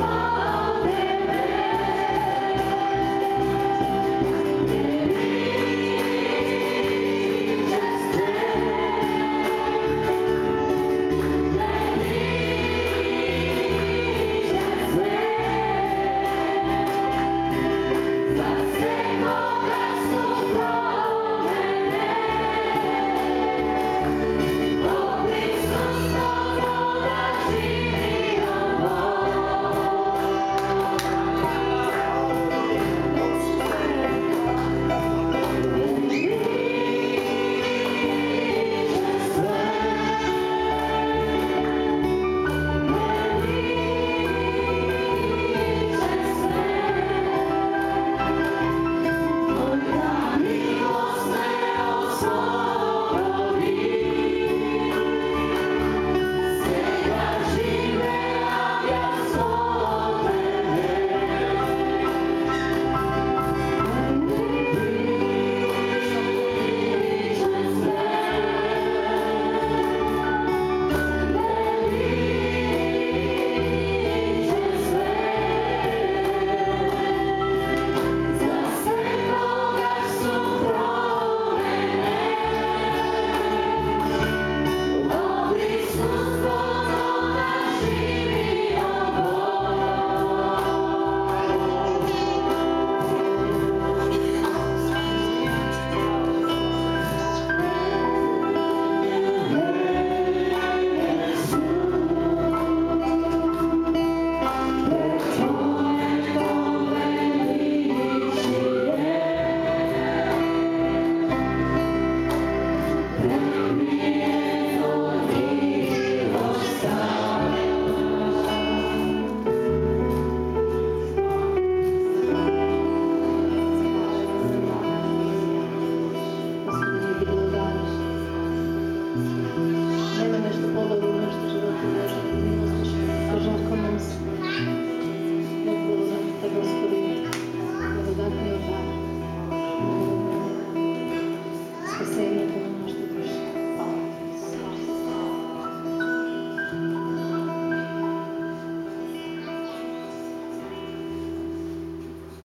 Lord.